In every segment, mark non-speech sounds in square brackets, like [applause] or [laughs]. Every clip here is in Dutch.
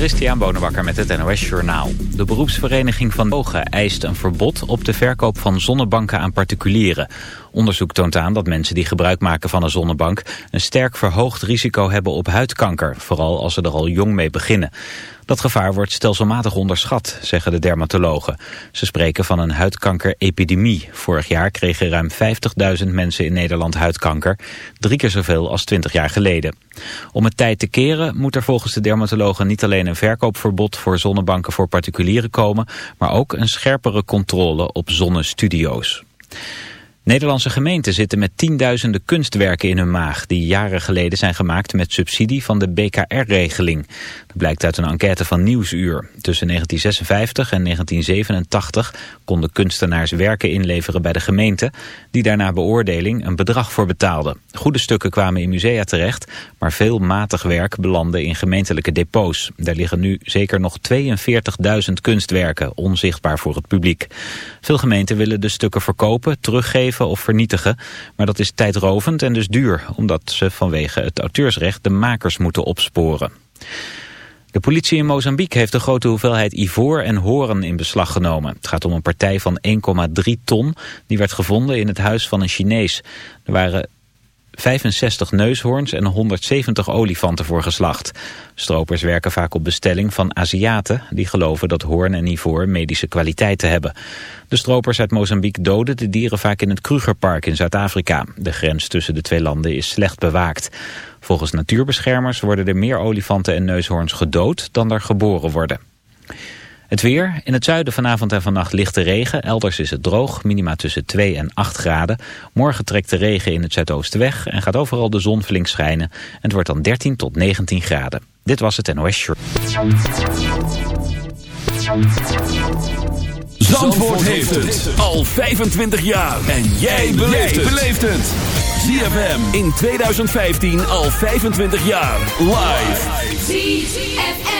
Christian Bonenbakker met het NOS Journaal. De beroepsvereniging van Ogen eist een verbod op de verkoop van zonnebanken aan particulieren. Onderzoek toont aan dat mensen die gebruik maken van een zonnebank... een sterk verhoogd risico hebben op huidkanker, vooral als ze er al jong mee beginnen. Dat gevaar wordt stelselmatig onderschat, zeggen de dermatologen. Ze spreken van een huidkankerepidemie. Vorig jaar kregen ruim 50.000 mensen in Nederland huidkanker. Drie keer zoveel als 20 jaar geleden. Om het tijd te keren moet er volgens de dermatologen niet alleen een verkoopverbod voor zonnebanken voor particulieren komen, maar ook een scherpere controle op zonnestudio's. Nederlandse gemeenten zitten met tienduizenden kunstwerken in hun maag... die jaren geleden zijn gemaakt met subsidie van de BKR-regeling. Dat blijkt uit een enquête van Nieuwsuur. Tussen 1956 en 1987 konden kunstenaars werken inleveren bij de gemeente... die daarna beoordeling een bedrag voor betaalden. Goede stukken kwamen in musea terecht... maar veel matig werk belandde in gemeentelijke depots. Daar liggen nu zeker nog 42.000 kunstwerken, onzichtbaar voor het publiek. Veel gemeenten willen de stukken verkopen, teruggeven of vernietigen. Maar dat is tijdrovend en dus duur, omdat ze vanwege het auteursrecht de makers moeten opsporen. De politie in Mozambique heeft een grote hoeveelheid ivoor en horen in beslag genomen. Het gaat om een partij van 1,3 ton. Die werd gevonden in het huis van een Chinees. Er waren 65 neushoorns en 170 olifanten voor geslacht. Stropers werken vaak op bestelling van Aziaten... die geloven dat hoorn en ivoor medische kwaliteiten hebben. De stropers uit Mozambique doden de dieren vaak in het Krugerpark in Zuid-Afrika. De grens tussen de twee landen is slecht bewaakt. Volgens natuurbeschermers worden er meer olifanten en neushoorns gedood... dan er geboren worden. Het weer. In het zuiden vanavond en vannacht lichte regen. Elders is het droog. Minima tussen 2 en 8 graden. Morgen trekt de regen in het zuidoosten weg. En gaat overal de zon flink schijnen. En het wordt dan 13 tot 19 graden. Dit was het NOS Short. Zandvoort heeft het al 25 jaar. En jij beleeft het. ZFM in 2015 al 25 jaar. Live. ZFM.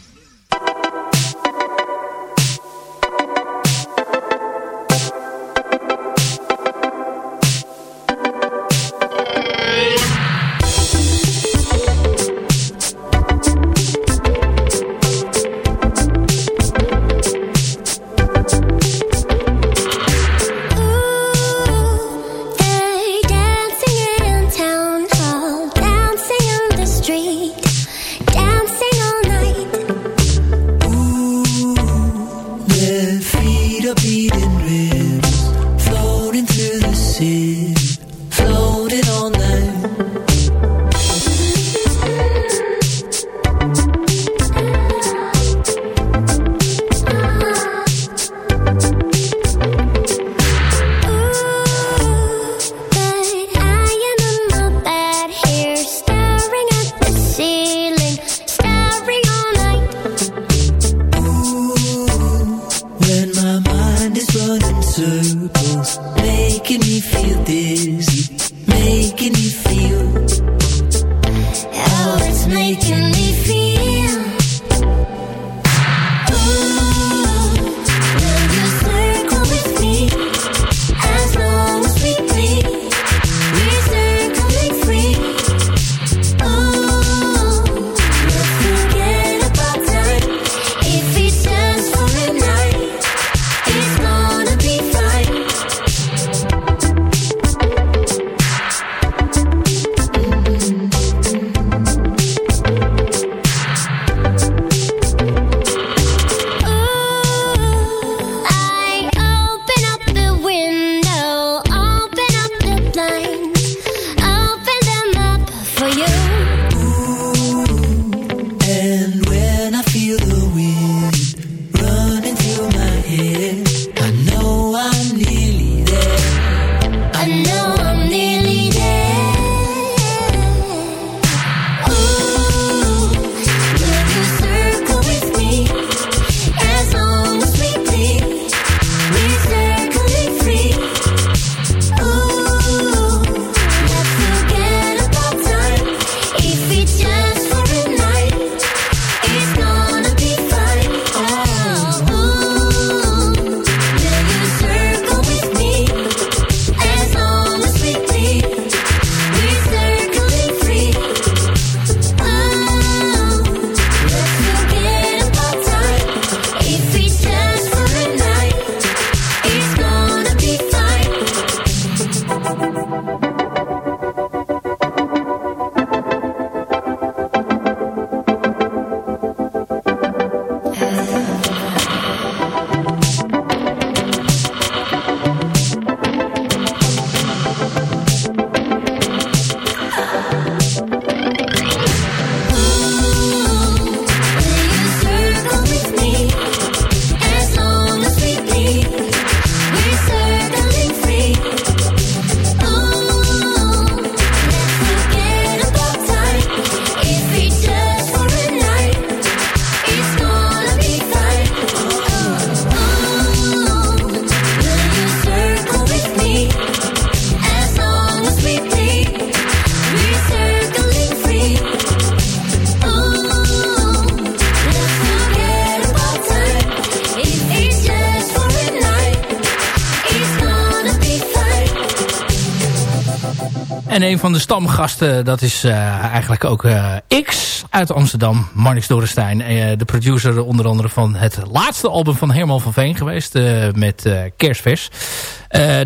Een van de stamgasten, dat is uh, eigenlijk ook uh, X uit Amsterdam. Marnix Dorenstein, uh, de producer onder andere van het laatste album van Herman van Veen geweest. met Kerstvers.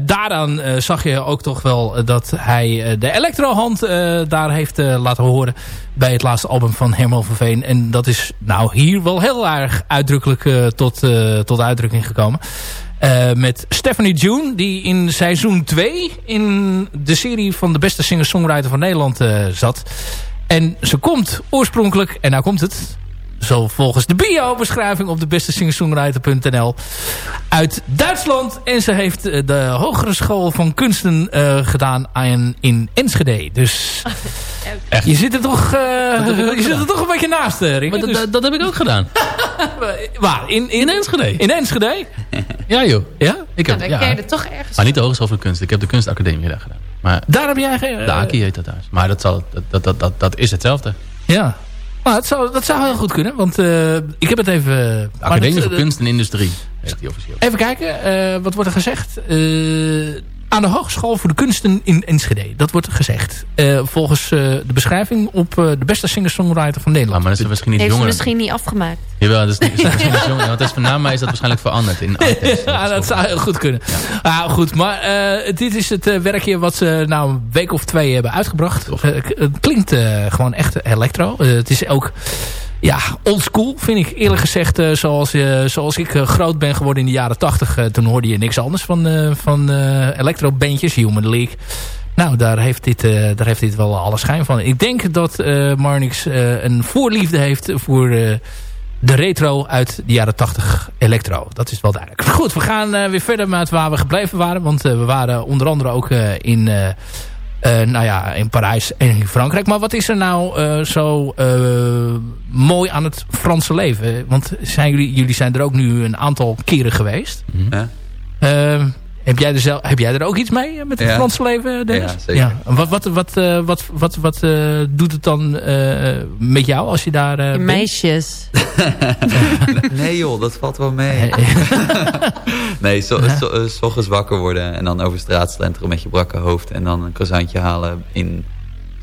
daaraan zag je ook toch wel dat hij de elektrohand daar heeft laten horen. Bij het laatste album van Herman van Veen. En dat is nou hier wel heel erg uitdrukkelijk tot, tot uitdrukking gekomen. Uh, met Stephanie June, die in seizoen 2 in de serie van de beste singer-songwriter van Nederland uh, zat. En ze komt oorspronkelijk, en nou komt het, zo volgens de bio-beschrijving op de beste singer-songwriter.nl uit Duitsland. En ze heeft eh, de hogere school van kunsten uh, gedaan in Enschede. Dus Echt? [laughs] je zit er toch, uh, je zit er toch een beetje naast, Rick. Maar dus... dat heb ik ook gedaan. [laughs] Waar? In, in, in Enschede. In Enschede? [laughs] ja joh. Ja? Ik heb, ja, dan ja. toch ergens... Maar niet de Hogeschool van Kunst. Ik heb de kunstacademie daar gedaan. Maar daar heb jij geen... De AKI heet dat thuis. Maar dat, zal, dat, dat, dat, dat is hetzelfde. Ja. Dat, zou, dat zou heel goed kunnen. Want uh, ik heb het even... Academie voor Kunst en Industrie. Heet die officieel. Even kijken. Uh, wat wordt er gezegd? Aan de Hogeschool voor de Kunsten in Enschede. Dat wordt gezegd. Uh, volgens uh, de beschrijving op uh, de beste singer-songwriter van Nederland. Ah, maar dat is misschien niet Heeft jonger. misschien niet afgemaakt. Jawel, dat is, niet, [laughs] is misschien niet jonger. Want dat is, van naam mij is dat waarschijnlijk veranderd. In [laughs] ja, dat zou heel goed kunnen. Ja. Ah, goed, maar dit is het werkje wat ze nou een week of twee hebben uitgebracht. het klinkt gewoon echt electro. het is ook ja, oldschool vind ik eerlijk gezegd. Uh, zoals, uh, zoals ik uh, groot ben geworden in de jaren tachtig. toen hoorde je niks anders van, van electro-bandjes. Human League. Nou, daar heeft, dit, daar heeft dit wel alle schijn van. Ik denk dat Marnix een voorliefde heeft voor de retro uit de jaren 80 electro. Dat is wel duidelijk. Goed, we gaan weer verder met waar we gebleven waren. Want we waren onder andere ook in nou ja, in Parijs en in Frankrijk. Maar wat is er nou uh, zo uh, mooi aan het Franse leven? Want zijn jullie, jullie zijn er ook nu een aantal keren geweest. Mm -hmm. Heb jij, er zelf, heb jij er ook iets mee eh, met het ja. Franse leven, Dennis? Ja, zeker. Ja. Wat, wat, wat, uh, wat, wat, wat uh, doet het dan uh, met jou als je daar uh, Meisjes. [laughs] nee joh, dat valt wel mee. [laughs] nee, so, so, s ochtends wakker worden en dan over straat slenteren met je brakke hoofd. En dan een croissantje halen in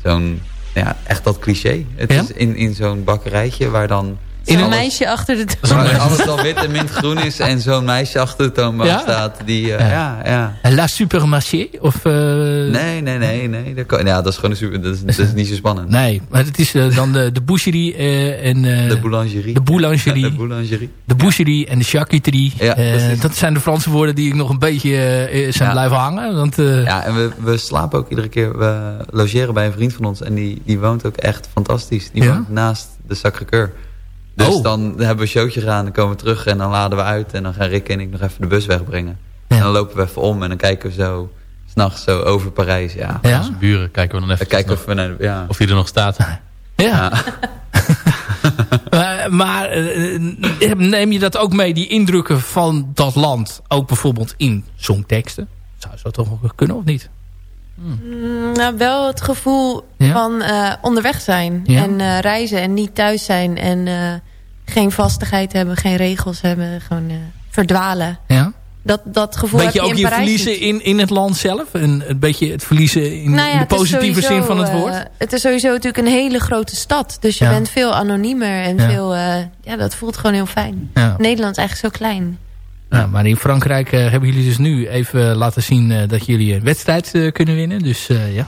zo'n, ja, echt dat cliché. Het is in, in zo'n bakkerijtje waar dan in een meisje achter de toonbank. Alles al wit en mintgroen is en zo'n meisje achter de toonbank ja? staat. Die, uh, ja. ja, ja. La Supermarché? Of, uh... Nee, nee, nee. nee. Dat, kan, ja, dat is gewoon een super, dat is, dat is niet zo spannend. [laughs] Nee, maar het is uh, dan de, de boucherie en... de boulangerie. De boulangerie. [laughs] de boulangerie. De boucherie en de charcuterie. Ja, dat zijn de Franse woorden die ik nog een beetje zijn blijven hangen. Want, ja, en we, we slapen ook iedere keer. We logeren bij een vriend van ons en die, die woont ook echt fantastisch. Die woont naast de Sacré-Cœur. Dus oh. dan hebben we een showtje gedaan, dan komen we terug en dan laden we uit. En dan gaan Rick en ik nog even de bus wegbrengen. Ja. En dan lopen we even om en dan kijken we zo, s'nachts zo over Parijs. Ja. ja? Onze buren kijken we dan even kijken of, we naar, ja. of hij er nog staat. Ja. [laughs] maar, maar uh, neem je dat ook mee, die indrukken van dat land, ook bijvoorbeeld in songteksten? Zou zo toch kunnen of niet? Hmm. Nou, wel het gevoel ja? van uh, onderweg zijn. Ja? En uh, reizen en niet thuis zijn. En uh, geen vastigheid hebben, geen regels hebben. Gewoon verdwalen. Ja? Dat, dat gevoel beetje heb je ook in je verliezen in, in het land zelf? Een, een beetje het verliezen in, nou ja, in de positieve sowieso, zin van het woord? het is sowieso natuurlijk een hele grote stad. Dus je bent veel anoniemer. En veel, ja, dat voelt gewoon heel fijn. Nederland is eigenlijk zo klein. Nou, maar in Frankrijk uh, hebben jullie dus nu even laten zien uh, dat jullie een wedstrijd uh, kunnen winnen. Dus ja.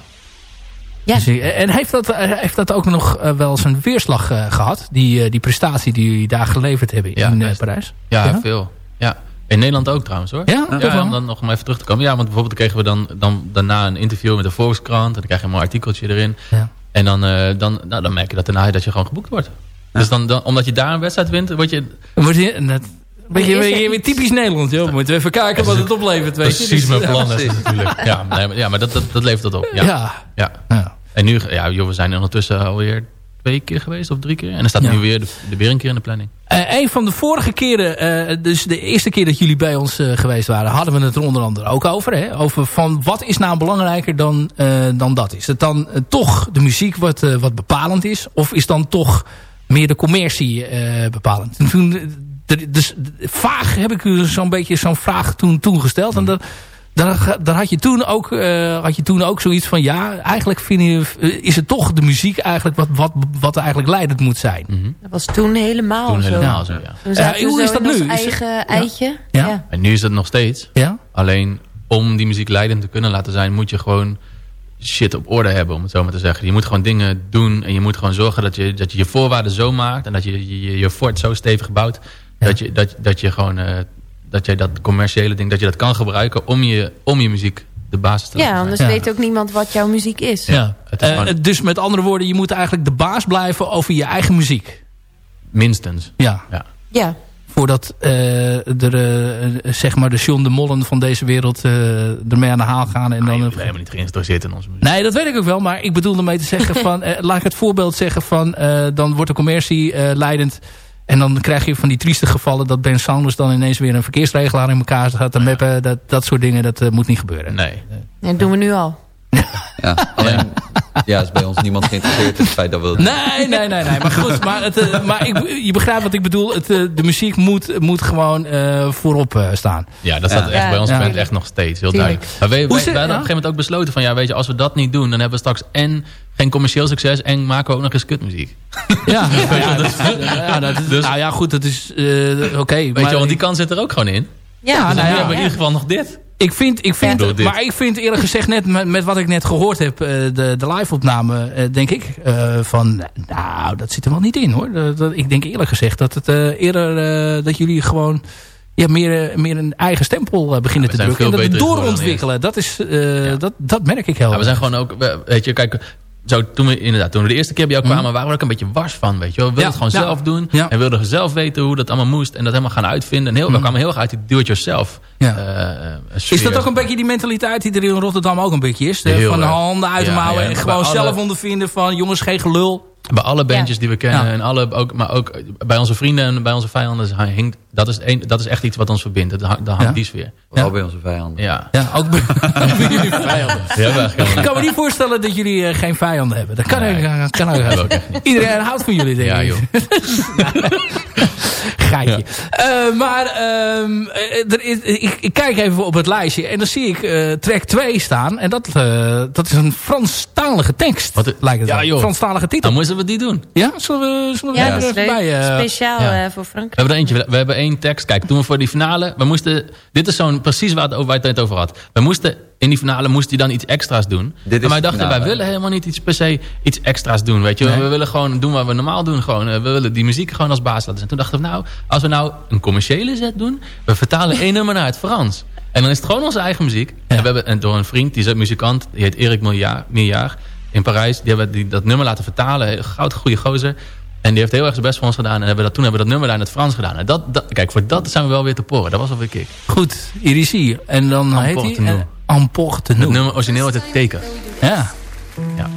ja. Dus, en heeft dat, heeft dat ook nog wel zijn weerslag gehad? Die, die prestatie die jullie daar geleverd hebben ja, in Parijs? Ja, ja, veel. Ja. In Nederland ook trouwens hoor. Ja, ja om dan nog maar even terug te komen. Ja, want bijvoorbeeld kregen we dan, dan daarna een interview met de Volkskrant. En dan krijg je een mooi artikeltje erin. Ja. En dan, dan, nou, dan merk je dat daarna dat je gewoon geboekt wordt. Dus dan, dan, omdat je daar een wedstrijd wint, word je... Word je Beetje weer typisch Nederland, joh. Moeten we even kijken wat het oplevert, weet je. Precies mijn plan is natuurlijk. Ja, nee, ja maar dat, dat, dat levert dat op. Ja. ja. ja. En nu, ja, joh, we zijn ondertussen alweer twee keer geweest of drie keer. En er staat nu weer, de, weer een keer in de planning. Uh, een van de vorige keren, uh, dus de eerste keer dat jullie bij ons uh, geweest waren... hadden we het er onder andere ook over. Hè? Over van wat is nou belangrijker dan, dan dat? Is het dan toch de muziek wat, wat bepalend is? Of is dan toch meer de commercie bepalend? En toen dus vaag heb ik u zo'n beetje zo'n vraag toen, toen gesteld. En dat, daar, daar had, je toen ook, uh, had je toen ook zoiets van... ja, eigenlijk vind je, is het toch de muziek eigenlijk wat, wat, wat eigenlijk leidend moet zijn. Mm -hmm. Dat was toen helemaal toen zo. Helemaal zo ja. Uh, hoe is dat nu? eigen het, eitje. Ja. ja. En nu is het nog steeds. Ja. Alleen om die muziek leidend te kunnen laten zijn... moet je gewoon shit op orde hebben, om het zo maar te zeggen. Je moet gewoon dingen doen en je moet gewoon zorgen dat je dat je, je voorwaarden zo maakt... en dat je je, je fort zo stevig bouwt... Dat, je, dat, dat je gewoon uh, dat je dat commerciële ding, dat je dat kan gebruiken om je, om je muziek de basis te Ja, anders ja. weet ook niemand wat jouw muziek is. Ja. Het is uh, gewoon... Dus met andere woorden, je moet eigenlijk de baas blijven over je eigen muziek. Minstens. Ja. Ja. ja. Voordat uh, er, uh, zeg maar de John de Mollen van deze wereld uh, ermee aan de haal gaan. En nee, dan, hebben helemaal niet geïnteresseerd in onze muziek. Nee, dat weet ik ook wel. Maar ik bedoel ermee te zeggen [laughs] van... laat ik het voorbeeld zeggen van... dan wordt de commercie leidend en dan krijg je van die trieste gevallen dat Ben Sanders dan ineens weer een verkeersregelaar in elkaar gaat te meppen. Dat, dat soort dingen, dat uh, moet niet gebeuren. Nee. Dat doen we nu al. Ja, alleen ja, is bij ons niemand geïnteresseerd in het feit dat we... Nee, nee, nee, nee. Maar goed, maar, het, uh, maar ik, je begrijpt wat ik bedoel. Het, uh, de muziek moet, moet gewoon uh, voorop staan. Ja, dat staat ja. echt bij ons ja. echt nog steeds. Heel duidelijk. Maar we, we, we, we hadden op een gegeven moment ook besloten van... ja, weet je, als we dat niet doen, dan hebben we straks en geen commercieel succes en maken we ook nog eens kutmuziek. [laughs] Ja, ja, dat, ja, dat is, dus, nou ja, goed, dat is oké. Okay, weet je wel, die kans zit er ook gewoon in. Ja, dus nou ja, hebben we in ieder geval nog dit. Ik vind, ik vind, ja, maar ik vind eerlijk gezegd net met, met wat ik net gehoord heb, uh, de, de live opname, uh, denk ik, uh, van nou, dat zit er wel niet in hoor. Dat, dat, ik denk eerlijk gezegd dat het eerder, dat jullie gewoon ja, meer, meer een eigen stempel beginnen ja, te drukken. En dat doorontwikkelen, dat, is, ja. dat, dat merk ik heel ja, We zijn gewoon ook, weet je, kijk, zo, toen we inderdaad, toen we de eerste keer bij jou kwamen, mm. waren we ook een beetje wars van, weet je wel. We wilden ja, het gewoon ja, zelf doen. Ja. En wilden zelf weten hoe dat allemaal moest. En dat helemaal gaan uitvinden. En heel, we kwamen heel erg uit die do-it-yourself uh, Is dat ook een beetje die mentaliteit die er in Rotterdam ook een beetje is? Van de handen uit de mouwen en gewoon zelf ondervinden van jongens, geen gelul. Bij alle bandjes die we kennen, en alle, ook, maar ook bij onze vrienden en bij onze vijanden, hinkt, dat, is een, dat is echt iets wat ons verbindt. Dat, dat hangt die sfeer. Vooral bij onze vijanden. Ja, ja ook bij, [laughs] jullie vijanden. [laughs] ik kan me niet voorstellen dat jullie uh, geen vijanden hebben. Dat kan, nee. ik, kan ook, [laughs] ook Iedereen houdt van jullie, denk ik. Ja, joh. Geitje. Ja. Uh, maar um, er is, ik, ik, kijk even op het lijstje en dan zie ik uh, track 2 staan. En dat, dat is een Franstalige tekst. Wat, lijkt het ja, joh. Franstalige titel. Dan we die doen. Ja, zullen we, zullen we ja, er even bij? Speciaal ja. voor Frankrijk. We hebben er eentje. We hebben één tekst. Kijk, toen we voor die finale... We moesten, dit is zo'n precies waar, het, waar het het over had. We moesten, in die finale moest hij dan iets extra's doen. Dit en wij dachten, finale. wij willen helemaal niet iets per se iets extra's doen. Weet je? Nee. We willen gewoon doen wat we normaal doen. Gewoon, we willen die muziek gewoon als baas laten zijn. Toen dachten we, nou, als we nou een commerciële set doen... We vertalen één [laughs] nummer naar het Frans. En dan is het gewoon onze eigen muziek. Ja. En we hebben en door een vriend, die is een muzikant. Die heet Erik Miljaar in Parijs. Die hebben die, dat nummer laten vertalen. Goud, goede gozer. En die heeft heel erg zijn best voor ons gedaan. En hebben dat, toen hebben we dat nummer daar in het Frans gedaan. En dat, dat, kijk, voor dat zijn we wel weer te poren. Dat was alweer kick. Goed, Irisie. En dan heet hij... Emporte Het nummer origineel is het teken. Ja. Ja.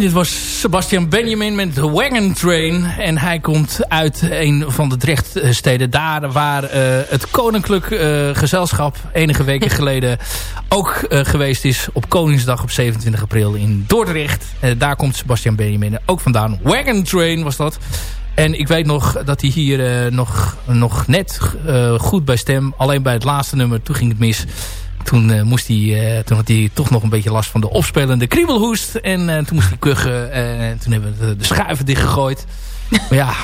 Dit was Sebastian Benjamin met The Wagon Train. En hij komt uit een van de Drechtsteden. Daar waar uh, het Koninklijk uh, Gezelschap enige weken [laughs] geleden ook uh, geweest is. Op Koningsdag op 27 april in Dordrecht. daar komt Sebastian Benjamin ook vandaan. Wagon Train was dat. En ik weet nog dat hij hier nog, nog net goed bij stem. Alleen bij het laatste nummer, toen ging het mis toen, moest hij, toen had hij toch nog een beetje last van de opspelende kriebelhoest. En toen moest hij kuchen. En toen hebben we de, de schuiven dichtgegooid. [laughs] Maar ja,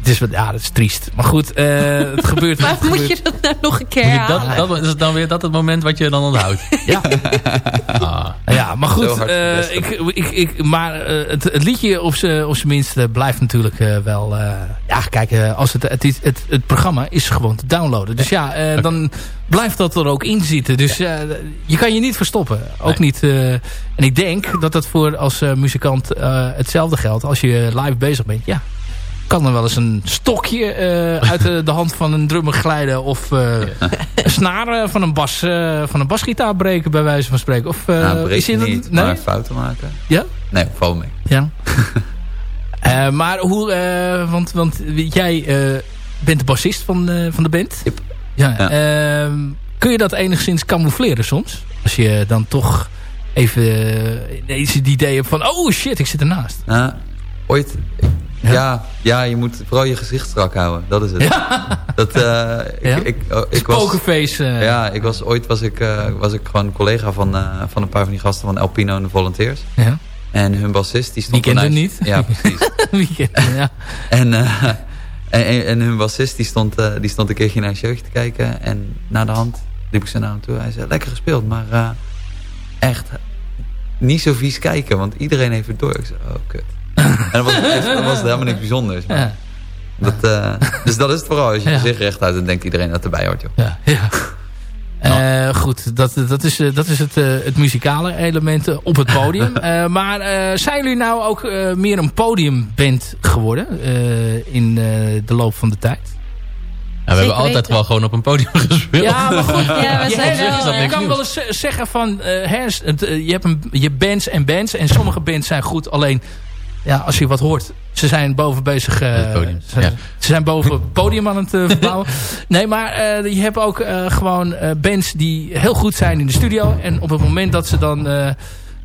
het is, ja, dat is triest. Maar goed, uh, het [laughs] gebeurt. Maar moet je dat nou nog een keer dat, dat, Is het dan weer dat het moment wat je dan onthoudt? [laughs] ja. ah. Ja, maar goed. Uh, ik, ik, ik, maar uh, het, het, liedje op zijn minst blijft natuurlijk wel... ja, kijk, als het, het, het, het, programma is gewoon te downloaden. Dus ja, dan blijft dat er ook in zitten. Dus je kan je niet verstoppen. Ook niet. en ik denk dat dat voor als muzikant hetzelfde geldt. Als je live bezig bent, ja kan er wel eens een stokje uh, uit de, de, hand van een drummer glijden. Of uh, een snaar van een, bas, uh, van een basgitaar breken bij wijze van spreken. Of, nou, is het niet, nee? maar fouten maken. Ja? Nee, val mee. Ja. [laughs] maar hoe, want, want jij bent de bassist van, van de band. Yep. Ja. ja. Ehm, kun je dat enigszins camoufleren soms? Als je dan toch even ineens het idee hebt van... Oh shit, ik zit ernaast. Nou, ooit ja? ja? je moet vooral je gezicht strak houden. Dat is het. Ja. Dat, uh, ik, ik, oh, ik was, Pokerface. Uh. Ja, ik was, ooit was ik, uh, was ik gewoon collega van, van een paar van die gasten van Alpino en de Volunteers. Ja. En hun bassist die stond... Wie kent hem niet? Ja, precies. [laughs] Wie kent hem, ja. en, en, en, hun bassist die stond, die stond een keertje naar een showtje te kijken. En na de hand liep ik ze naar hem toe. Hij zei, lekker gespeeld, maar echt niet zo vies kijken. Want iedereen heeft het door. Ik zei, oh kut en dan was, het, was helemaal niks bijzonders. Maar dat, uh, dus dat is het vooral. Als je gezicht recht uit, dan denkt iedereen dat erbij hoort. Joh. Ja, ja. Uh, [laughs] goed, dat, dat is, dat is het, uh, het muzikale element op het podium. Uh, [laughs] maar zijn jullie nou ook meer een podiumband geworden in de loop van de tijd? Ja, we hebben altijd wel gewoon op een podium [laughs] gespeeld. Ja, maar goed. Ja, we zijn wel, je kan wel eens zeggen van... je hebt een, je bands en bands. En sommige bands zijn goed. Alleen ja, als je wat hoort, ze zijn boven bezig. Uh, ze, ja. ze, zijn boven het podium aan het uh, verbouwen. [laughs] nee, maar uh, je hebt ook gewoon bands die heel goed zijn in de studio. En op het moment dat ze dan,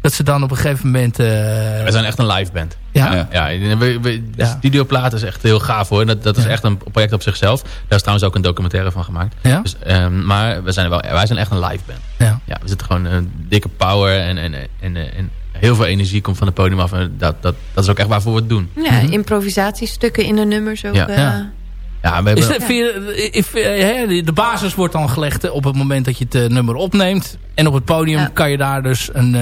dat ze dan op een gegeven moment... We zijn echt een live band. Ja? Ja, ja we, we, de studioplaat is echt heel gaaf hoor. Dat, dat is echt een project op zichzelf. Daar is trouwens ook een documentaire van gemaakt. Ja? Dus, um, maar we zijn wel, wij zijn echt een live band. Ja. Ja, we zitten gewoon een dikke power en, en, en, en heel veel energie komt van het podium af. En dat, dat, dat is ook echt waarvoor we het doen. Ja, mhm. improvisatiestukken in de nummers ook. Ja. Uh, ja. Ja, we hebben... Is de, de basis wordt dan gelegd op het moment dat je het nummer opneemt. En op het podium ja. kan je daar dus een, uh,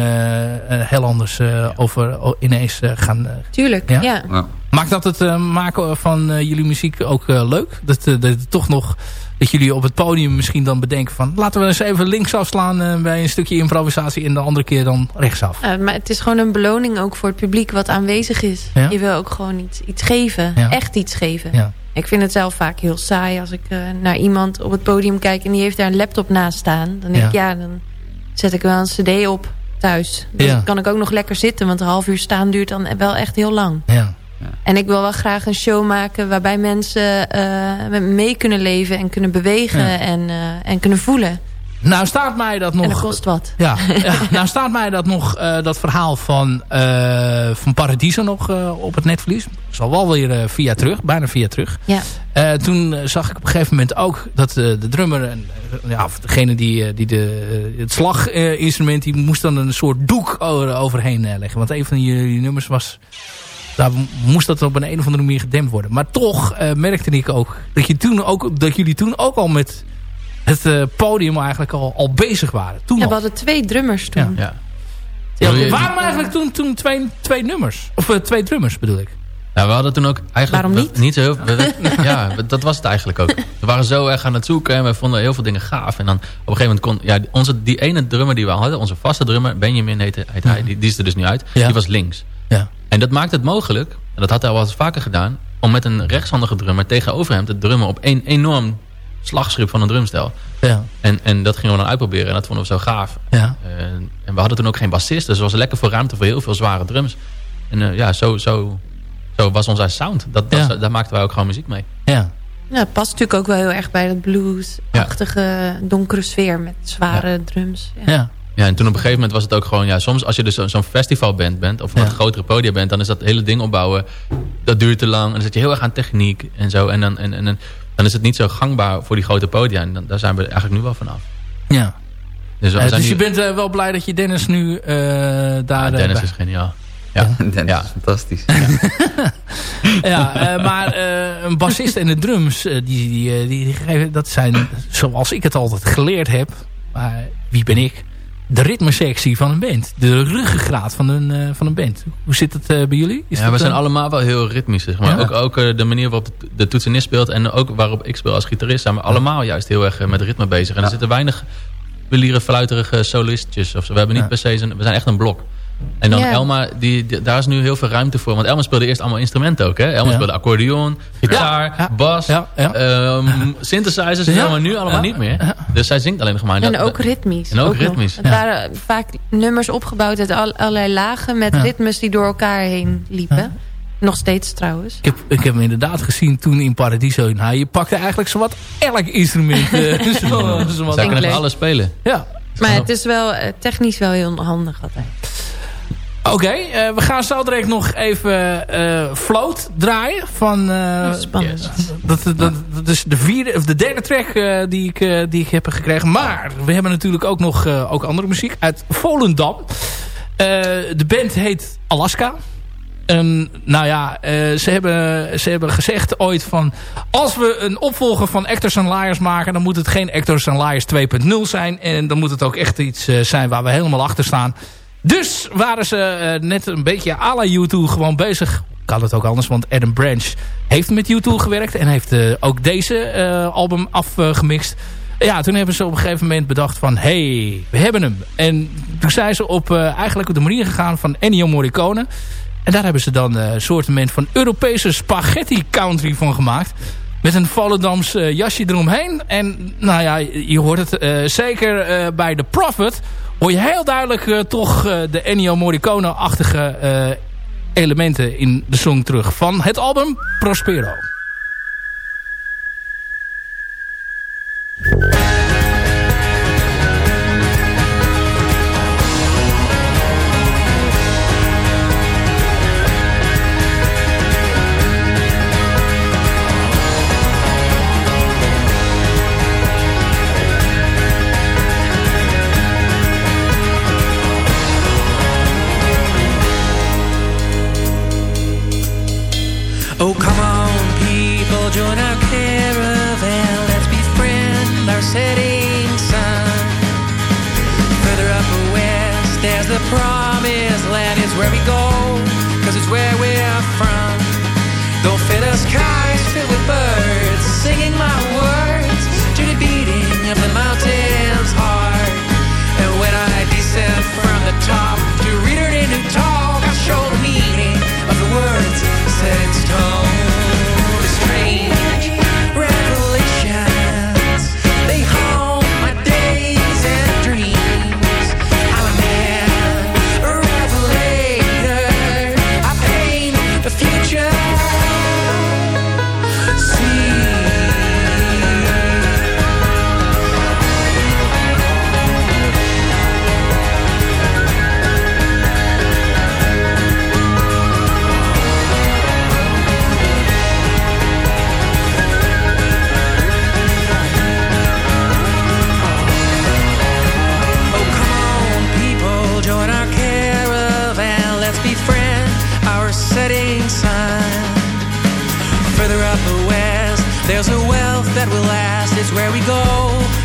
heel anders uh, over ineens gaan... Tuurlijk, ja. ja. Maakt dat het maken van jullie muziek ook leuk? Dat, dat het toch nog dat jullie op het podium misschien dan bedenken van... laten we eens even links afslaan uh, bij een stukje improvisatie... en de andere keer dan rechtsaf. Uh, maar het is gewoon een beloning ook voor het publiek wat aanwezig is. Ja? Je wil ook gewoon iets, iets geven. Ja. Echt iets geven. Ja. Ik vind het zelf vaak heel saai als ik uh, naar iemand op het podium kijk... en die heeft daar een laptop naast staan. Dan denk ik, ja, dan zet ik wel een cd op thuis. Dan kan ik ook nog lekker zitten... want een half uur staan duurt dan wel echt heel lang. Ja. En ik wil wel graag een show maken waarbij mensen uh, mee kunnen leven en kunnen bewegen en, uh, en kunnen voelen. Nou staat mij dat nog... En dat kost wat. Ja, [laughs] ja nou staat mij dat nog, uh, dat verhaal van, van Paradiso nog op het netvlies. Dat is al wel weer via terug, bijna via terug. Ja. toen zag ik op een gegeven moment ook dat de drummer, ja, of degene die, die de, het slaginstrument, die moest dan een soort doek over, overheen leggen. Want een van die nummers was daar moest dat op een, een of andere manier gedempt worden. Maar toch uh, merkte ik ook dat, je toen ook dat jullie toen ook al met het uh, podium eigenlijk al, al bezig waren. Toen ja, we hadden twee drummers toen. Ja. ja. ja waarom eigenlijk toen, toen twee, twee nummers? Of uh, twee drummers bedoel ik? Nou, we hadden toen ook eigenlijk... Waarom niet? niet zo heel, we, [laughs] ja, dat was het eigenlijk ook. We waren zo erg aan het zoeken en we vonden heel veel dingen gaaf. En dan op een gegeven moment kon... Ja, onze, die ene drummer die we hadden, onze vaste drummer, Benjamin heette, heet hij, die, die is er dus nu uit. Ja. Die was links. Ja. En dat maakt het mogelijk, en dat had hij al wel eens vaker gedaan... om met een rechtshandige drummer tegenover hem te drummen... op één enorm slagschip van een drumstel. Ja. En, en dat gingen we dan uitproberen en dat vonden we zo gaaf. Ja. Uh, en we hadden toen ook geen bassist, dus er was lekker voor ruimte voor heel veel zware drums. En uh, ja, zo, zo, zo was onze sound. Dat, dat, ja. Daar maakten wij ook gewoon muziek mee. Ja. Ja, het past natuurlijk ook wel heel erg bij dat blues-achtige donkere sfeer met zware ja. drums. Ja. Ja, en toen op een gegeven moment was het ook gewoon... Ja, soms als je dus zo'n festivalband bent... of een grotere podium bent... dan is dat hele ding opbouwen... dat duurt te lang. En dan zit je heel erg aan techniek en zo. En dan, en, en, dan is het niet zo gangbaar voor die grote podia. En dan, daar zijn we eigenlijk nu wel vanaf. Ja. Dus, uh, dus je bent wel blij dat je Dennis nu daar... Ja, Dennis is geniaal. Ja, Dennis ja. is fantastisch. ja, [laughs] maar een bassist en de drums, die, die, die, die, dat zijn zoals ik het altijd geleerd heb. Maar wie ben ik? De ritmesectie van een band. De ruggengraat van een, uh, van een band. Hoe zit het uh, bij jullie? Is ja, we zijn allemaal wel heel ritmisch. Zeg maar. Ook, ook uh, de manier waarop de toetsenist speelt en ook waarop ik speel als gitarist... zijn we allemaal juist heel erg met ritme bezig. En er zitten weinig willieren, fluiterige solistjes. Of zo. We hebben niet per se... Zijn, we zijn echt een blok. En dan Elma, die, daar is nu heel veel ruimte voor. Want Elma speelde eerst allemaal instrumenten ook. Hè? Elma speelde accordeon, gitaar, bas, um, synthesizers. Dat doen nu allemaal niet meer. Dus zij zingt alleen nog maar. En ook ritmisch. En ook, ritmisch. Het waren vaak nummers opgebouwd uit allerlei lagen... met ritmes die door elkaar heen liepen. Nog steeds trouwens. Ik heb, ik heb hem inderdaad gezien toen in Paradiso. Nou, je pakte eigenlijk zowat elk instrument. Uh, zo, zo Zij kunnen alles spelen. Ja. Maar het is wel eh, technisch wel heel handig altijd. Oké, eh, we gaan zo direct nog even uh, Float draaien. Van, uh, Spannend. Dat, dat, dat, is de, vierde, of de derde track die, ik, die ik heb gekregen. Maar we hebben natuurlijk ook nog ook andere muziek uit Volendam. de band heet Alaska. En, nou ja, ze, hebben, ze hebben gezegd ooit van... als we een opvolger van Actors and Liars maken... dan moet het geen Actors and Liars 2.0 zijn. En dan moet het ook echt iets zijn waar we helemaal achter staan... Dus waren ze uh, net een beetje à la YouTube gewoon bezig. Kan het ook anders, want Adam Branch heeft met YouTube gewerkt. En heeft uh, ook deze uh, album afgemixt. ja, toen hebben ze op een gegeven moment bedacht van... hey, we hebben hem. En toen zijn ze op eigenlijk op de manier gegaan van Ennio Morricone. En daar hebben ze dan een soort van Europese spaghetti country van gemaakt. Met een Volendams jasje eromheen. En nou ja, je hoort het zeker bij The Prophet hoor je heel duidelijk uh, toch uh, de Ennio Morricone-achtige uh, elementen in de song terug. Van het album Prospero.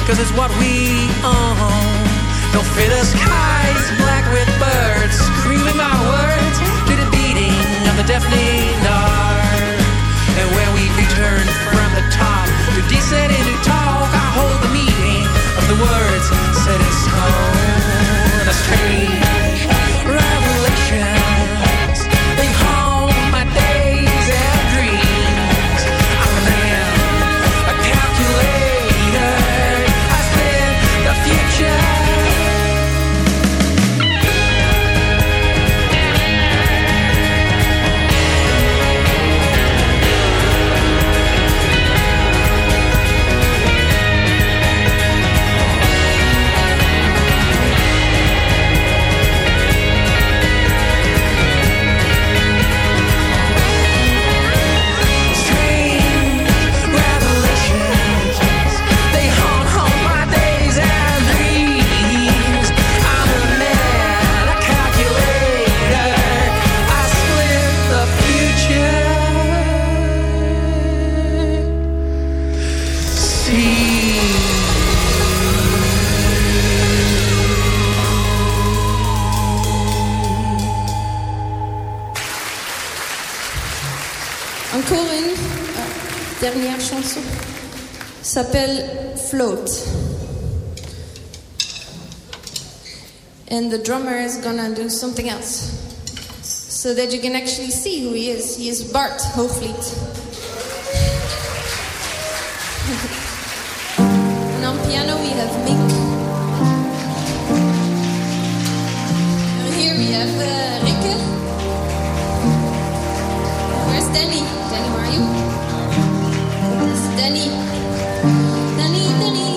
Cause it's what we own. Don't fill the skies black with birds, screaming my words to the beating of the deafening dark. And when we return from the top to descend into talk, I hold the meaning of the words set in stone. A strange S'appelle Float. And the drummer is gonna do something else. So that you can actually see who he is. He is Bart Hoogvliet. [laughs] and on piano we have Mink. And here we have uh, Rikke. Where's Danny? Danny, where are you? This Danny. Anthony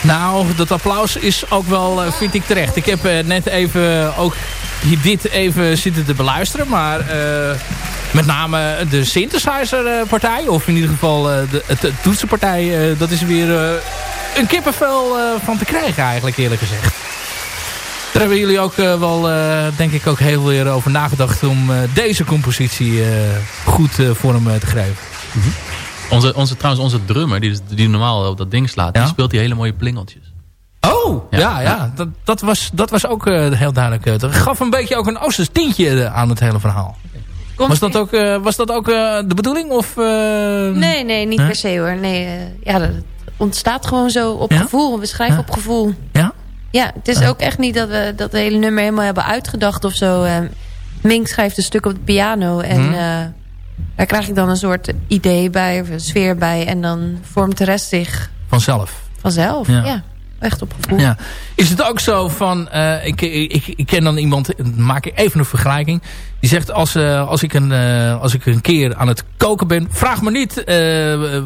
Nou, dat applaus is ook wel, uh, vind ik terecht. Ik heb uh, net even ook dit even zitten te beluisteren. Maar uh, met name de synthesizer-partij, of in ieder geval de, toetsenpartij, dat is weer een kippenvel van te krijgen eigenlijk eerlijk gezegd. Daar hebben jullie ook wel, denk ik, ook heel weer over nagedacht om deze compositie goed vorm te geven. Onze, onze, trouwens, onze drummer, die, die normaal op dat ding slaat, die speelt die hele mooie plingeltjes. Oh, ja, ja. Dat, dat, was, dat was ook uh, heel duidelijk. Het gaf een beetje ook een Oosters tintje aan het hele verhaal. was dat ook, uh, was dat ook uh, de bedoeling? Of, nee, nee, niet per se hoor. Nee, ja, dat ontstaat gewoon zo op ja? gevoel. We schrijven ja? op gevoel. Ja? Ja, het is ook echt niet dat we dat hele nummer helemaal hebben uitgedacht of zo. Mink schrijft een stuk op de piano en... Hmm. Daar krijg ik dan een soort idee bij, of een sfeer bij. En dan vormt de rest zich... Vanzelf? Vanzelf, ja. Echt op gevoel. Ja. Is het ook zo van... Uh, ik, ik, ik, ken dan iemand... Maak ik even een vergelijking. Die zegt als, uh, als, ik een, uh, als ik een keer aan het koken ben... Vraag me niet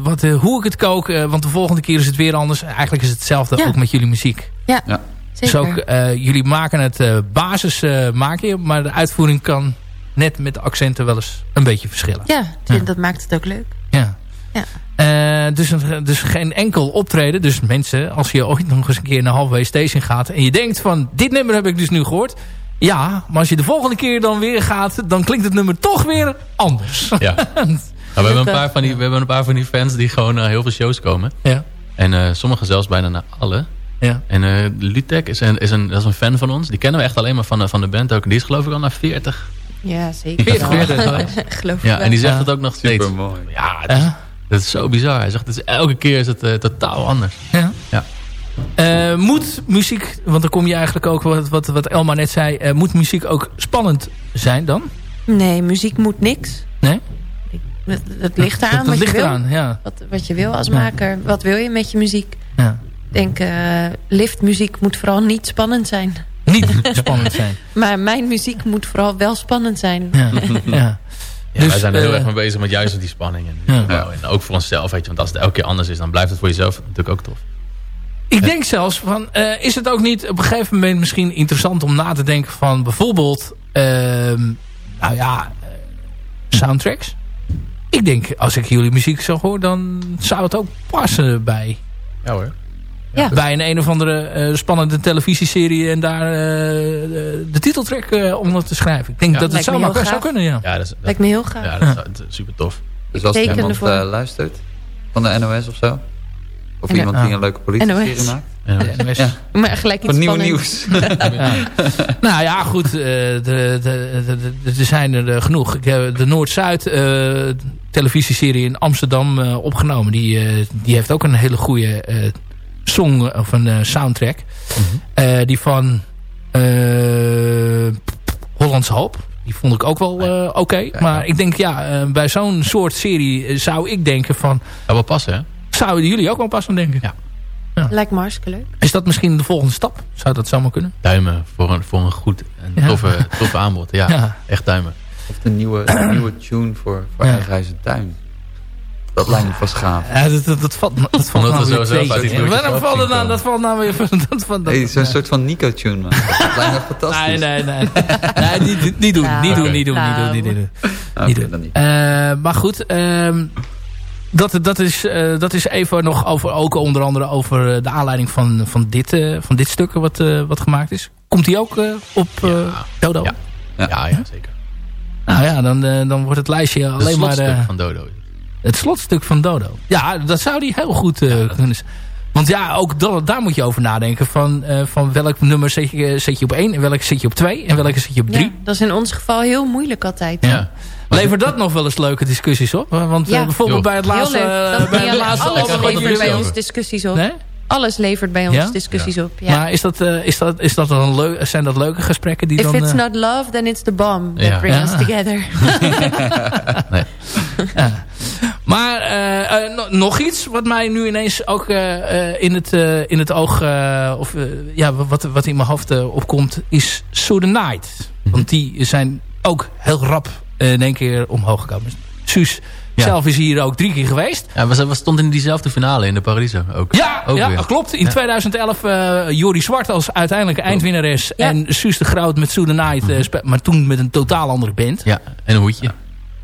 wat, hoe ik het kook. want de volgende keer is het weer anders. Eigenlijk is het hetzelfde ja. ook met jullie muziek. Ja, ja. Dus ook, jullie maken het basis maak je, maar de uitvoering kan net met de accenten wel eens een beetje verschillen. Ja, dat maakt het ook leuk. Ja. ja. Uh, dus, dus geen enkel optreden. Dus mensen, als je ooit nog eens een keer naar Halfway Station gaat... en je denkt van, dit nummer heb ik dus nu gehoord... Ja, maar als je de volgende keer dan weer gaat... dan klinkt het nummer toch weer anders. Ja. [laughs] Nou, we, hebben een paar van die, we hebben een paar van die fans die gewoon naar heel veel shows komen. Ja. En uh, sommigen zelfs bijna naar alle. Ja. En uh, Lutek is een, is, een, dat is een fan van ons. Die kennen we echt alleen maar van, van de band ook. Die is geloof ik al naar 40 ja, zeker. [laughs] Geloof ja, en die zegt het ook nog steeds. Super mooi. Ja, het is, dat is zo bizar. Hij zegt, het is, elke keer is het uh, totaal anders. Ja. ja. Uh, moet muziek, want dan kom je eigenlijk ook, wat, wat, wat Elma net zei, uh, moet muziek ook spannend zijn dan? Nee, muziek moet niks. Nee? Het, het ligt eraan dat, wat ligt je wil. Eraan, ja. wat, wat je wil als maker. Wat wil je met je muziek? Ja. Ik denk, liftmuziek moet vooral niet spannend zijn niet [laughs] spannend zijn. Maar mijn muziek moet vooral wel spannend zijn. Ja, ja. Ja, dus, wij zijn er heel uh, erg mee bezig met juist die spanning. En, ja. en ook voor onszelf, weet je. Want als het elke keer anders is, dan blijft het voor jezelf natuurlijk ook tof. Ik denk zelfs van, uh, is het ook niet op een gegeven moment misschien interessant om na te denken van bijvoorbeeld, uh, nou ja, soundtracks. Ik denk, als ik jullie muziek zo hoor, dan zou het ook passen bij. Ja hoor. Ja. Bij een een of andere uh, spannende televisieserie en daar uh, de, de titeltrack uh, onder te schrijven. Ik denk ja. dat het zomaar best zou kunnen. Ja. Ja, dat, is, Lijkt me heel gaaf. Ja, dat is, super tof. Dus als er iemand luistert van de NOS of zo? Of en iemand die een leuke politie-serie maakt? NOS. Ja. Maar gelijk iets Van nieuw nieuws. [laughs] nou ja, goed. Er zijn er genoeg. Ik heb de Noord-Zuid televisieserie in Amsterdam opgenomen. Die, die heeft ook een hele goede song of een uh, soundtrack. Mm -hmm. uh, die van uh, Hollands Hoop. Die vond ik ook wel oké. Okay. Ja, maar ja. ik denk ja, bij zo'n soort serie zou ik denken van... Dat wel passen hè? Zouden jullie ook wel passen denk ik? Ja. Ja. Lijkt me hartstikke leuk. Is dat misschien de volgende stap? Zou dat zomaar kunnen? Duimen voor een, voor een goed en toffe, toffe aanbod. Ja, [laughs] ja, echt duimen. Of de nieuwe, de nieuwe tune voor, voor eigen huis tuin. Dat lijkt me vast gaaf. Ja, dat, dat, dat valt, dat valt nou weer tegen. Waarom valt het nou, dat valt nou weer... [laughs] Dat, van, dat, hey, Zo'n ja. soort van Nico-tune, man. Dat lijkt me fantastisch. Nee, nee, nee. nee niet, niet doen, niet doen, niet doen, niet doen, niet doen. Niet doen. Niet. Uh, maar goed, um, dat, dat, is, uh, dat is even nog over, ook onder andere over de aanleiding van, van, dit, uh, van dit stuk wat, uh, wat gemaakt is. Komt die ook op ja. Dodo? Ja. Ja. ja, ja, zeker. Nou ja, dan, dan wordt het lijstje alleen maar... Het van Dodo. Het slotstuk van Dodo. Ja, dat zou die heel goed uh, kunnen Want ja, ook dat, daar moet je over nadenken. Van, uh, van welk nummer zet je, zet je op één en welke zet je op twee en welke zet je op drie. Ja, dat is in ons geval heel moeilijk altijd. Ja. Levert dat nog wel eens leuke discussies op? Want ja. uh, bijvoorbeeld bij het laatste... Bij het laatste alles levert bij ons discussies op. Nee? Alles levert bij ons ja? discussies op. Ja. Maar is dat, uh, is dat, is dat een leuk, zijn dat leuke gesprekken? Die If dan, it's not love, then it's the bomb that brings us together. [laughs] [laughs] nee. Maar uh, nog iets wat mij nu ineens ook in, het, in het oog... of ja, wat, wat in mijn hoofd opkomt, is So The Night. Want die zijn ook heel rap in één keer omhoog gekomen. Suus zelf is hier ook drie keer geweest. Ja, we, we stonden in diezelfde finale in de Paradiso ook. Ja, ook ja klopt. In 2011 uh, Jori Zwart als uiteindelijke eindwinnares. En Suus de Groot met the Night. -hmm. maar toen met een totaal andere band. Ja, en een hoedje.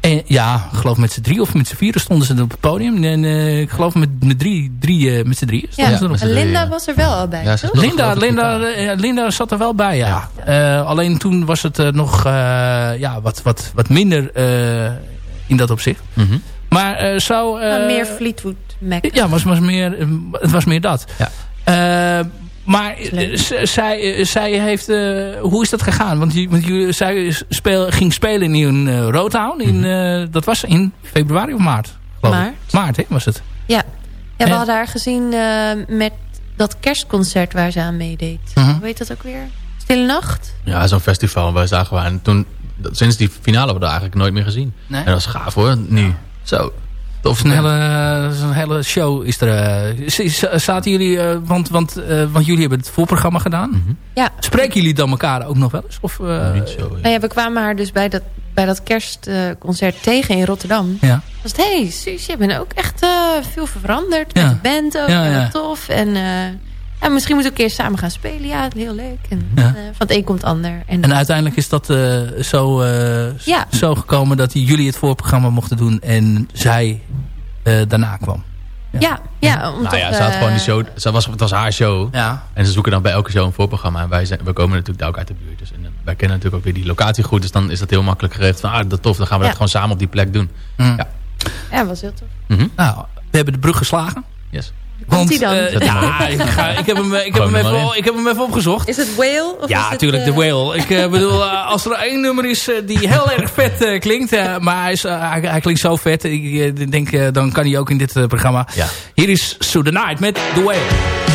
En, ja, ik geloof met z'n drie of met z'n vieren stonden ze op het podium. En uh, ik geloof met, met drie, drie uh, met z'n drieën. Ja, ja. En Linda was er wel al bij, ja, Linda, Linda, Linda zat er wel bij, ja. ja. alleen toen was het nog ja, wat, wat, wat minder in dat opzicht. Mm -hmm. Maar uh, zo... Uh, meer Fleetwood Mac. Ja, was, was meer, het was meer dat. Ja. Maar zij, zij heeft... hoe is dat gegaan? Want, want zij speel, ging spelen in uh, Roadtown. In, uh, dat was in februari of maart? Maart. Maart, hè, was het? Ja. ja we en, hadden haar gezien met dat kerstconcert waar ze aan meedeed. -huh. Hoe heet dat ook weer? Stille Nacht? Ja, zo'n festival waar zagen we. En toen, sinds die finale hebben we dat eigenlijk nooit meer gezien. Nee? En dat is gaaf hoor, nu. Ja. Zo. Tof. Een hele, een hele show is er. Uh, zaten jullie, uh, want, want, uh, want jullie hebben het voorprogramma gedaan. Mm -hmm. Ja. Spreken jullie dan elkaar ook nog wel eens? Of, Niet zo. Ja. Nou ja, we kwamen haar dus bij dat, bij dat kerstconcert tegen in Rotterdam. Ja. Was het, hey, Suus, je bent ook echt veel veranderd. Met ja. de band ook, ja, ja. tof. En ja, misschien moeten we een keer samen gaan spelen. Ja, heel leuk. En, ja. uh, van het een komt het ander. En, en uiteindelijk is dat uh, zo, uh, ja. zo gekomen dat jullie het voorprogramma mochten doen en zij daarna kwam. Ja, ja. ja nou ja, ze had gewoon die show. Ze was, het was haar show. Ja. En ze zoeken dan bij elke show een voorprogramma. En wij, zijn, we komen natuurlijk ook uit de buurt. Dus, en wij kennen natuurlijk ook weer die locatie goed. Dus dan is dat heel makkelijk geregeld. Van, ah, dat tof, dan gaan we dat gewoon samen op die plek doen. Mm. Ja, ja was heel tof. Mm -hmm. Nou, we hebben de brug geslagen. Yes. Komt hij dan? Uh, ja, ik, ga, ik, heb hem, ik, heb hem even, ik heb hem even opgezocht. Is het Whale? Of ja, is natuurlijk uh... de Whale. Ik uh, bedoel, als er één nummer is die heel erg vet klinkt. maar hij, is, hij, hij, klinkt zo vet. Ik denk, dan kan hij ook in dit programma. Ja. Hier is So The Night met The Whale.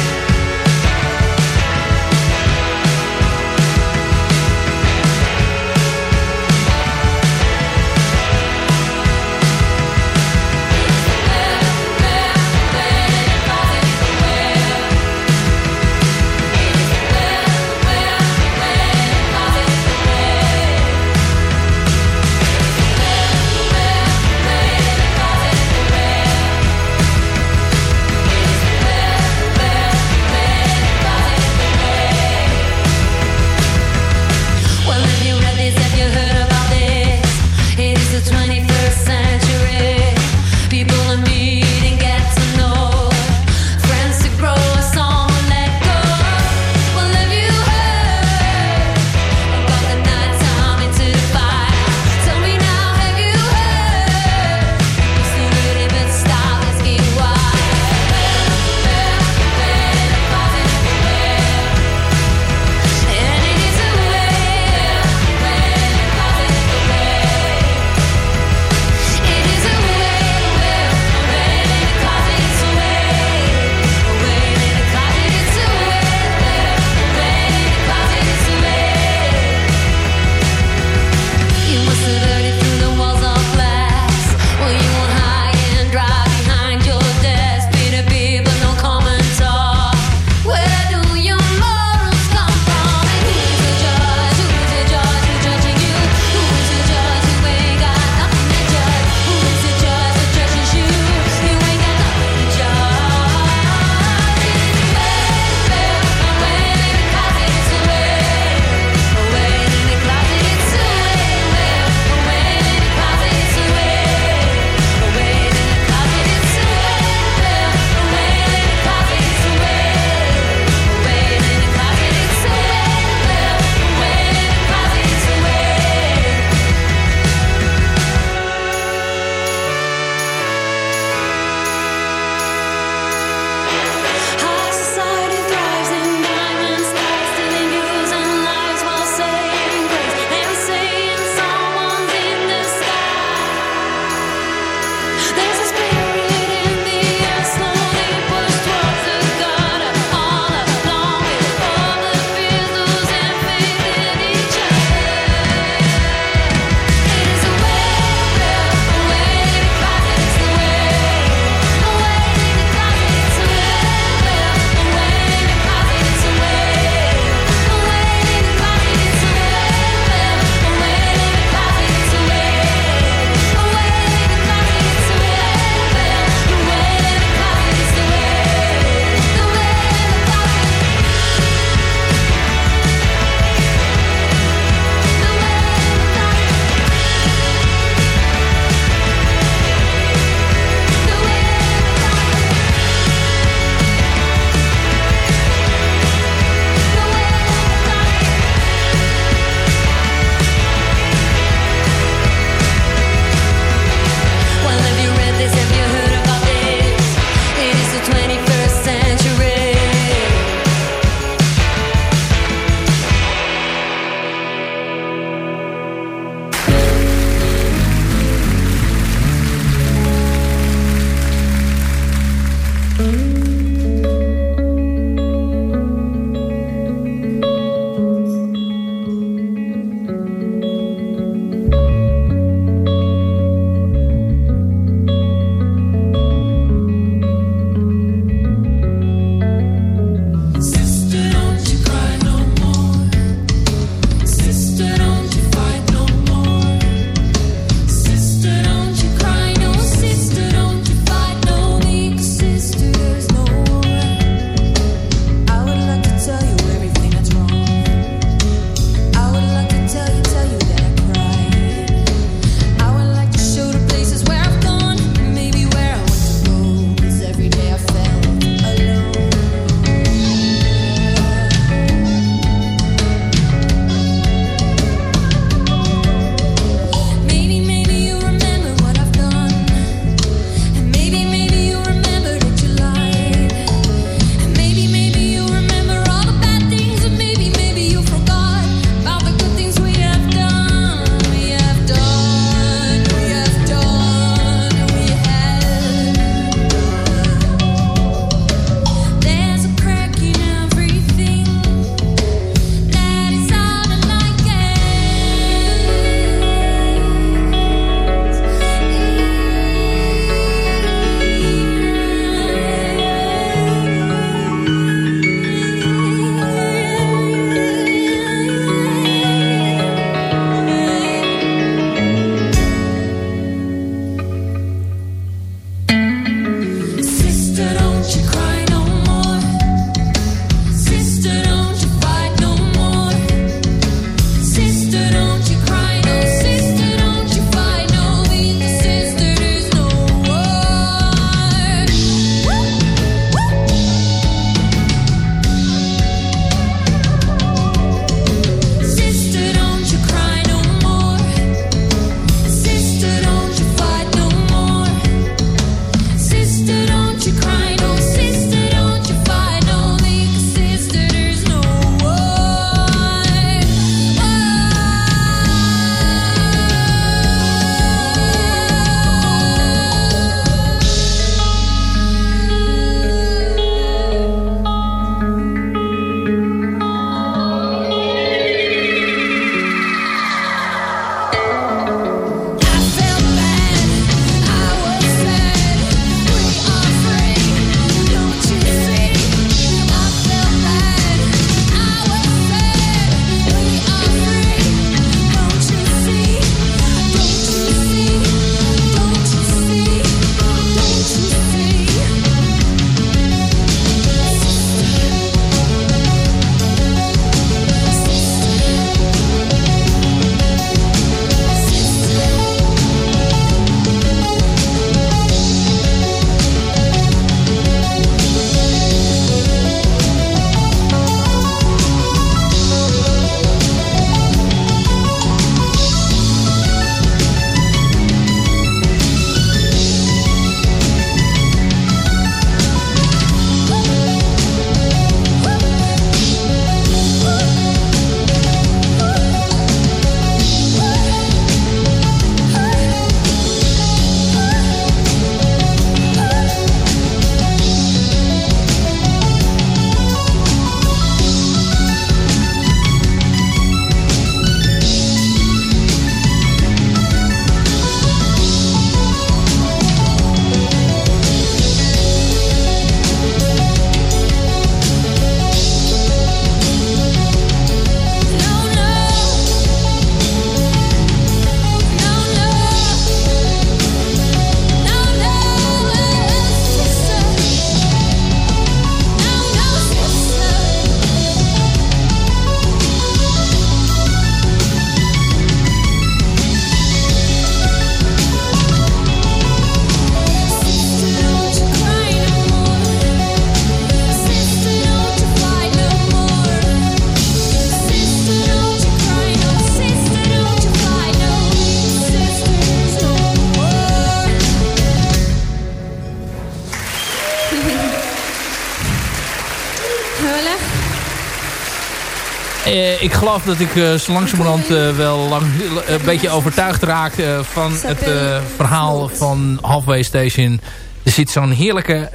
Ik geloof dat ik uh, zo langzamerhand uh, wel lang, een beetje overtuigd raak van het verhaal van Halfway Station. Er zit zo'n heerlijke,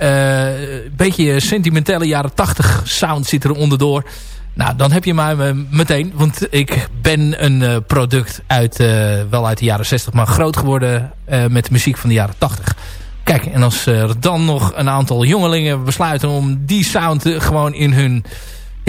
beetje sentimentele jaren 80 sound zit er onderdoor. Nou, dan heb je mij meteen. Want ik ben een product uit, wel uit de jaren 60, maar groot geworden met de muziek van de jaren 80. Kijk, en als er dan nog een aantal jongelingen besluiten om die sound gewoon in hun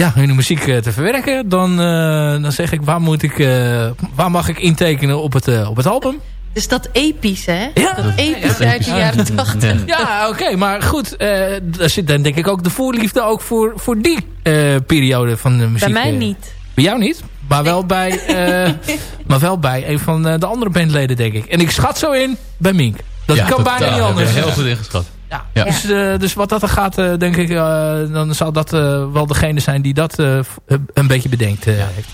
ja, hun muziek eh, te verwerken, dan, uh, dan zeg ik, waar, moet ik, uh, waar mag ik intekenen op het, op het album? Dus dat episch, hè? Ja. Dat episch ja. uit de jaren 80. Ja, oké. maar goed. Uh, daar zit dan denk ik ook de voorliefde ook voor, voor die uh, periode van de muziek. Bij mij niet. Bij jou niet? Maar wel bij, uh, [laughs] maar wel bij een van de andere bandleden, denk ik. En ik schat zo in bij Mink. Dat ja, kan bijna niet anders. Heel goed ingeschat. Ja. Dus, uh, dus wat dat er gaat, uh, denk ik, uh, dan zal dat wel degene zijn die dat een beetje bedenkt heeft.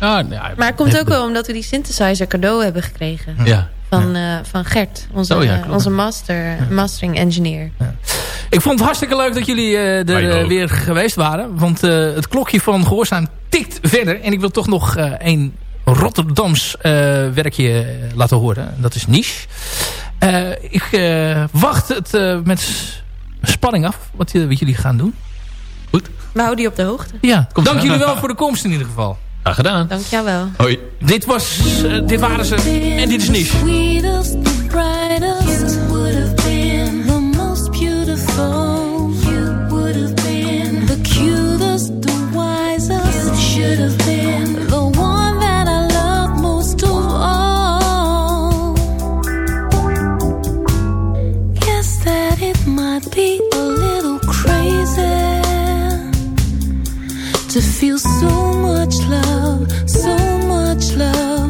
Ja, ja, maar het komt ook wel omdat we die synthesizer cadeau hebben gekregen. Ja. Van, van Gert, onze, oh, onze master, mastering engineer. Ik vond het hartstikke leuk dat jullie er weer geweest waren. Want het klokje van Gehoorzaam tikt verder. En ik wil toch nog één Rotterdams werkje laten horen. Dat is Niche. Uh, ik uh, wacht het uh, met spanning af wat, wat, jullie gaan doen. Goed. We houden die op de hoogte. Ja, dank jullie wel voor de komst in ieder geval. Graag gedaan. Dank jou wel. Hoi. Dit, was, dit waren ze en dit is Niche. To feel so much love, so much love,